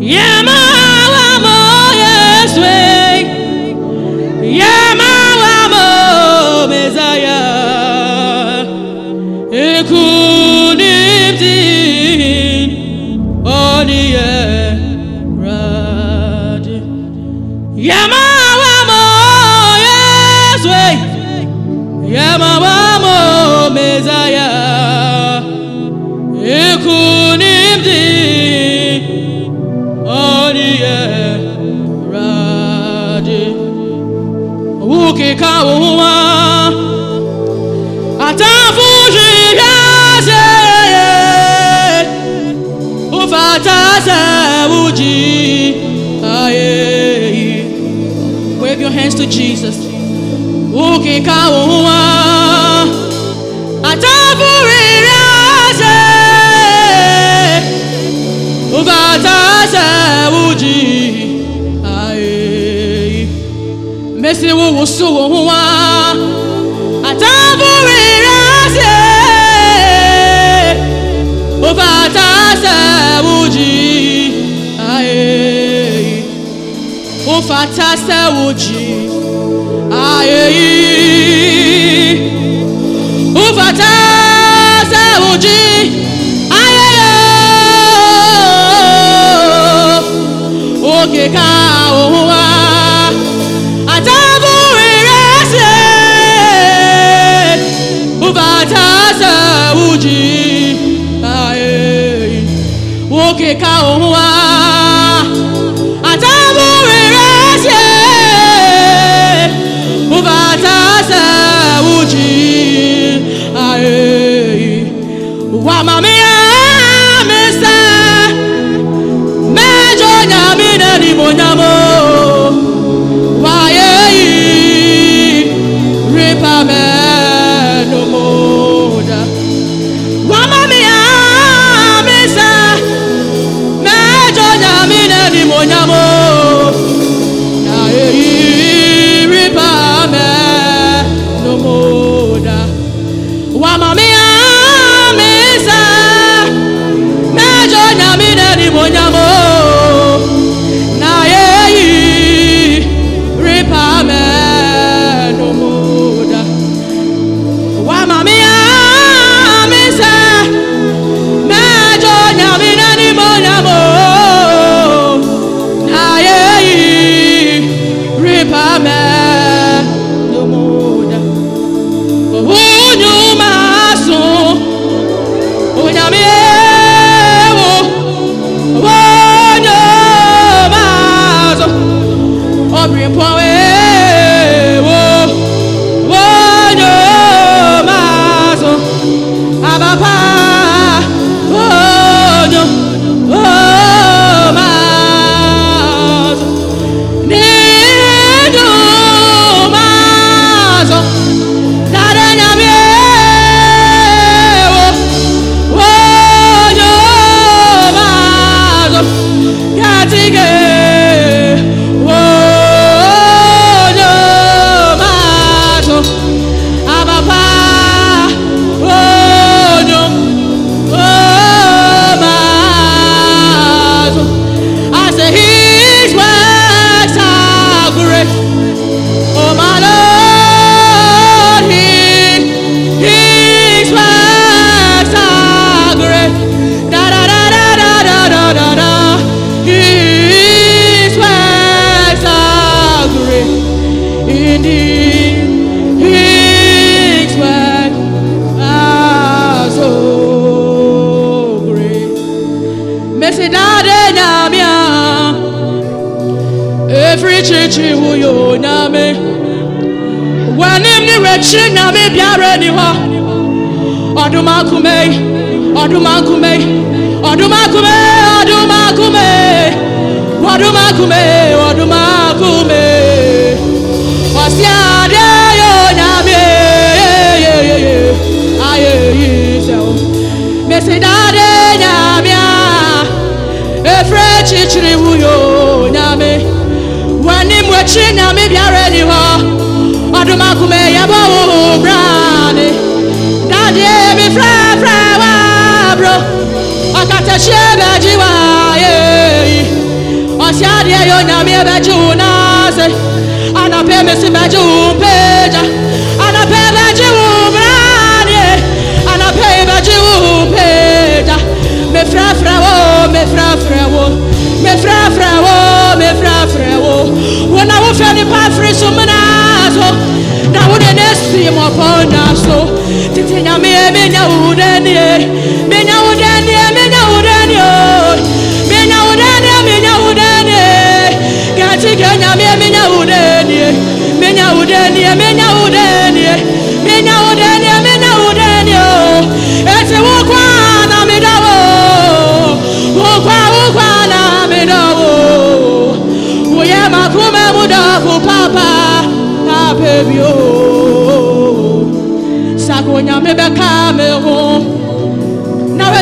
Yeah, my. Jesus. Uki kawa atabu iraze ubata sewuji aye. Mesi wo wosu wo wa o iraze ubata sewuji O ufata sewuji. God. wamamia n'ekyir wuyo nyame. W'anim ne w'ekyir nyame biara ni hɔ ɔdumakume ɔdumakume ɔdumakume ɔdumakume ɔdumakume ɔdumakume. Deɛ yɛ onyame bɛgye wo n'ase eh. anapɛ mesi bɛgye wo mpagya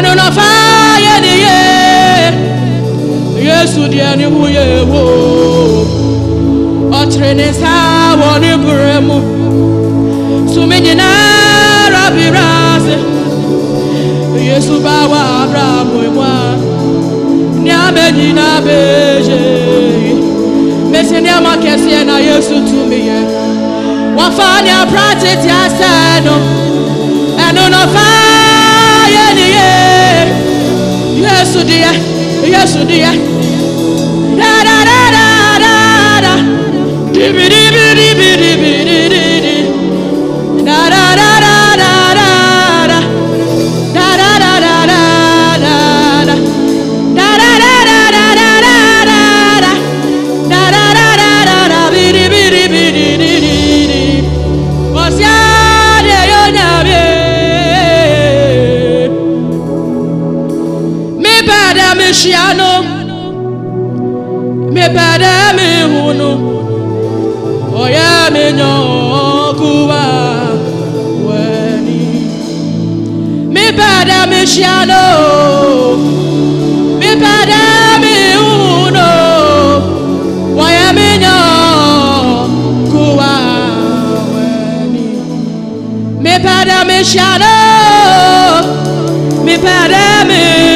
ɛno na ɔfa yɛ ne ye yesu deɛ ne ho yɛ wo ɔkyere ne nsa wɔ ne berɛ mu tumi nyinaa bira ase yesu ba wa abraham mu a nneɛma nyinaa bɛgye mesi nneɛma kɛseɛ na yesu tumi yɛ wɔfa ne aprate te asɛ no na yesu deɛ dadadadadada dibidibidibidibididi dɛ mehyia no mepɛ dɛ mehu no ɔyɛ me nyɔnkoa w'ani mepɛ dɛ mehyia no mepɛ dɛ mehu no ɔyɛ me nyɔnkoa w'ani mepɛ dɛ mehyia no mepɛ dɛ mehu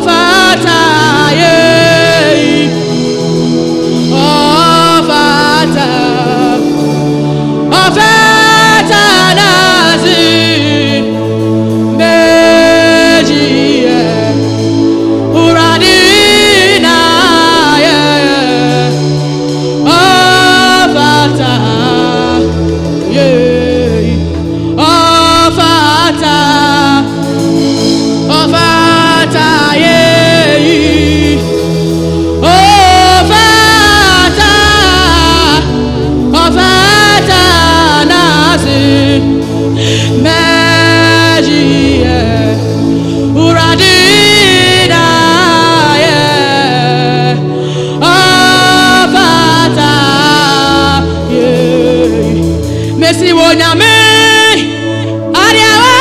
salvar. amém. Ariel.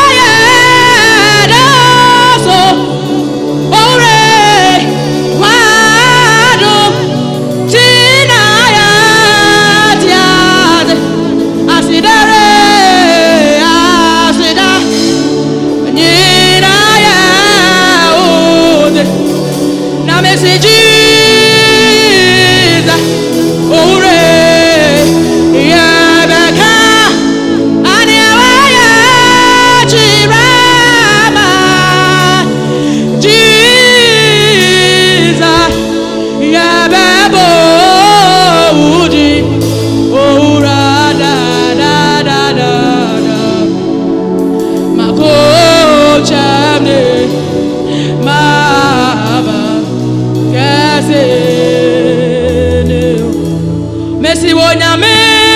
Siboname.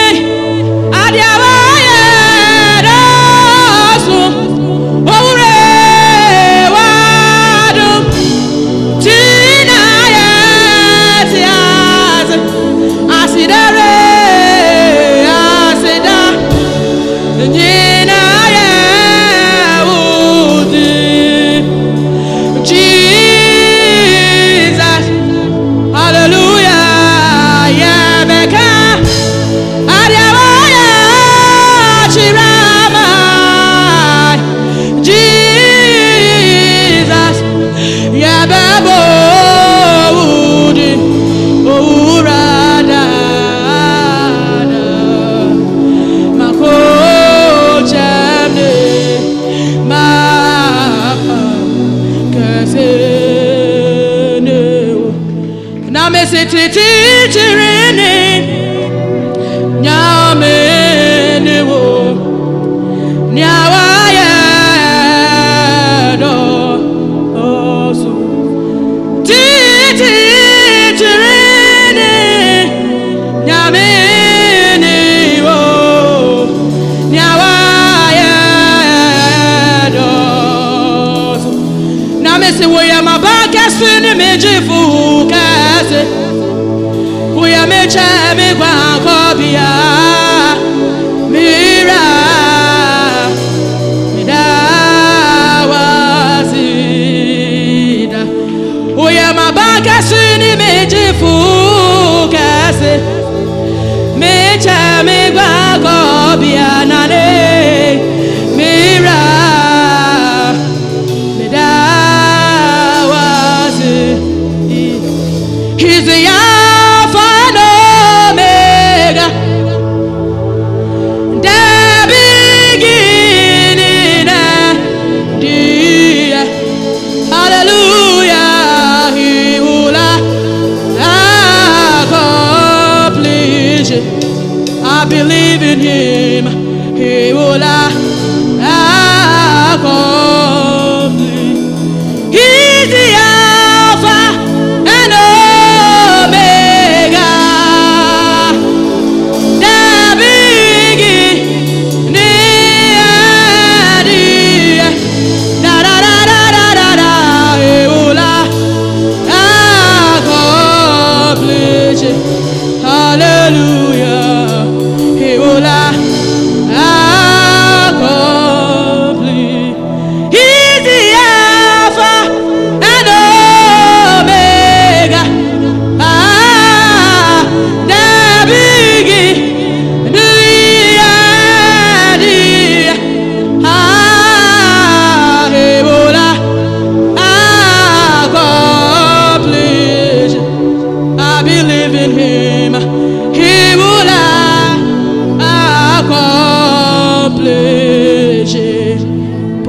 na mesitititiri ni nyame ni wo nyawa yɛ dɔ osu. Tititiri ni nyame ni wo nyawa yɛ dɔ osu. Na wo yɛ ma ba kɛse ni meji ya mecha migwa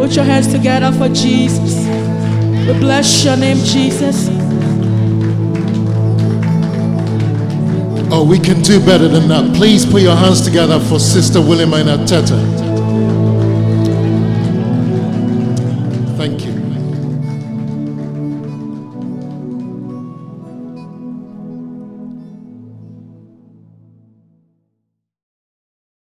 Put your hands together for Jesus. We bless your name, Jesus. Oh, we can do better than that. Please put your hands together for Sister Wilhelmina Teta.